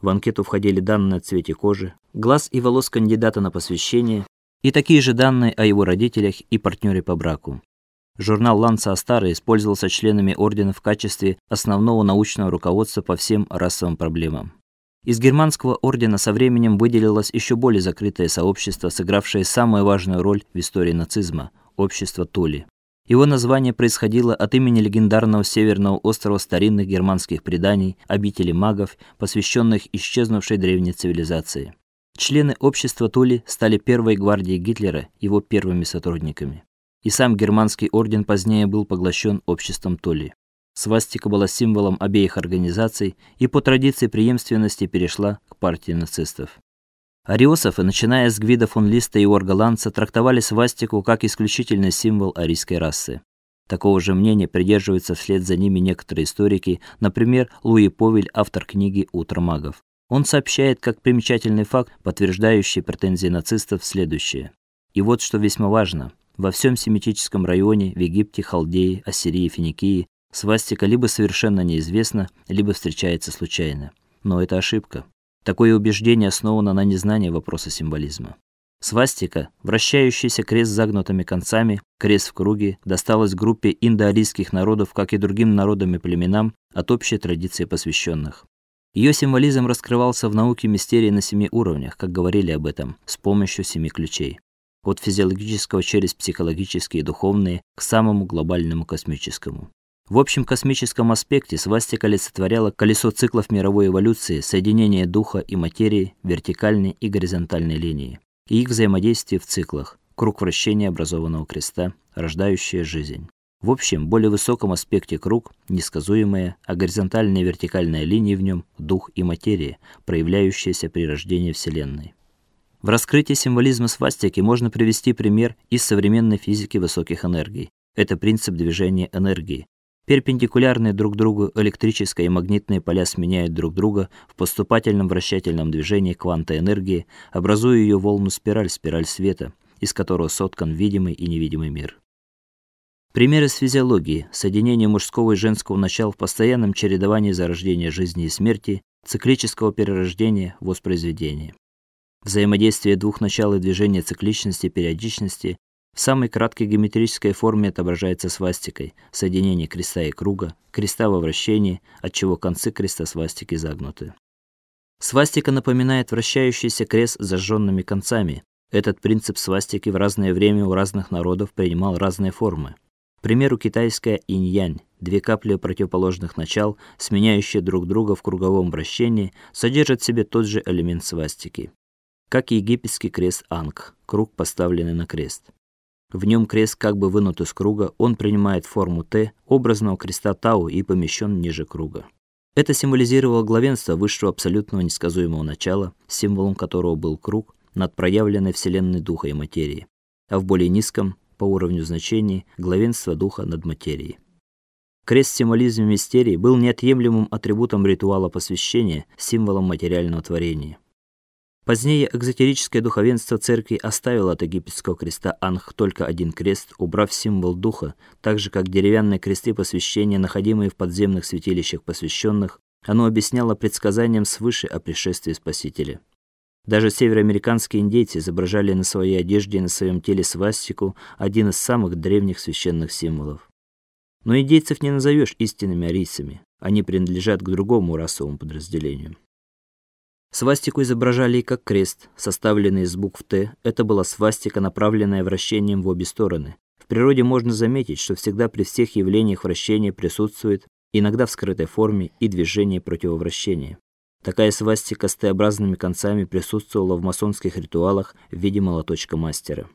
В анкету входили данные о цвете кожи, глаз и волос кандидата на посвящение и такие же данные о его родителях и партнере по браку. Журнал Ланца Астара использовался членами ордена в качестве основного научного руководства по всем расовым проблемам. Из германского ордена со временем выделилось еще более закрытое сообщество, сыгравшее самую важную роль в истории нацизма общество Тули. Его название происходило от имени легендарного северного острова старинных германских преданий, обители магов, посвященных исчезнувшей древней цивилизации. Члены общества Тули стали первой гвардией Гитлера, его первыми сотрудниками. И сам германский орден позднее был поглощен обществом Тули. Свастика была символом обеих организаций и по традиции преемственности перешла к партии нацистов. Ариософы, начиная с Гвида фон Листа и Орга Ланца, трактовали свастику как исключительный символ арийской расы. Такого же мнения придерживаются вслед за ними некоторые историки, например, Луи Повель, автор книги Утро магов. Он сообщает как примечательный факт, подтверждающий претензии нацистов, следующее: И вот что весьма важно: во всем семитическом районе, в Египте, Халдее, Ассирии, Финикии Свастика либо совершенно неизвестна, либо встречается случайно. Но это ошибка. Такое убеждение основано на незнании вопроса символизма. Свастика, вращающийся крест с загнутыми концами, крест в круге, досталась группе индоарийских народов, как и другим народам и племенам, от общей традиции посвященных. Ее символизм раскрывался в науке мистерии на семи уровнях, как говорили об этом, с помощью семи ключей. От физиологического через психологические и духовные к самому глобальному космическому. В общем космическом аспекте свастика олицетворяла колесо циклов мировой эволюции, соединение духа и материи, вертикальной и горизонтальной линии, и их взаимодействие в циклах, круг вращения образованного креста, рождающая жизнь. В общем, более высоком аспекте круг несказуемая, а горизонтальная и вертикальная линии в нем дух и материя, проявляющиеся при рождении Вселенной. В раскрытии символизма свастики можно привести пример из современной физики высоких энергий. Это принцип движения энергии, Перпендикулярные друг другу электрическое и магнитные поля сменяют друг друга в поступательном вращательном движении кванта энергии, образуя ее волну-спираль, спираль света, из которого соткан видимый и невидимый мир. Примеры из физиологии: соединение мужского и женского начал в постоянном чередовании зарождения жизни и смерти, циклического перерождения, воспроизведения. Взаимодействие двух начал и движение цикличности периодичности в самой краткой геометрической форме отображается свастикой, соединение креста и круга, креста во вращении, от чего концы креста свастики загнуты. Свастика напоминает вращающийся крест с зажженными концами. Этот принцип свастики в разное время у разных народов принимал разные формы. К примеру, китайская инь-янь, две капли противоположных начал, сменяющие друг друга в круговом вращении, содержат в себе тот же элемент свастики. Как и египетский крест анг, круг, поставленный на крест. В нем крест как бы вынут из круга, он принимает форму Т, образного креста Тау и помещен ниже круга. Это символизировало главенство высшего абсолютного несказуемого начала, символом которого был круг над проявленной вселенной духа и материи, а в более низком по уровню значений главенство духа над материей. Крест в символизме мистерии был неотъемлемым атрибутом ритуала посвящения, символом материального творения. Позднее экзотерическое духовенство церкви оставило от египетского креста анх только один крест, убрав символ духа, так же как деревянные кресты посвящения, находимые в подземных святилищах посвященных, оно объясняло предсказанием свыше о пришествии Спасителя. Даже североамериканские индейцы изображали на своей одежде и на своем теле свастику, один из самых древних священных символов. Но индейцев не назовешь истинными арийцами. Они принадлежат к другому расовому подразделению. Свастику изображали и как крест, составленный из букв Т. Это была свастика, направленная вращением в обе стороны. В природе можно заметить, что всегда при всех явлениях вращения присутствует, иногда в скрытой форме, и движение противовращения. Такая свастика с Т-образными концами присутствовала в масонских ритуалах в виде молоточка мастера.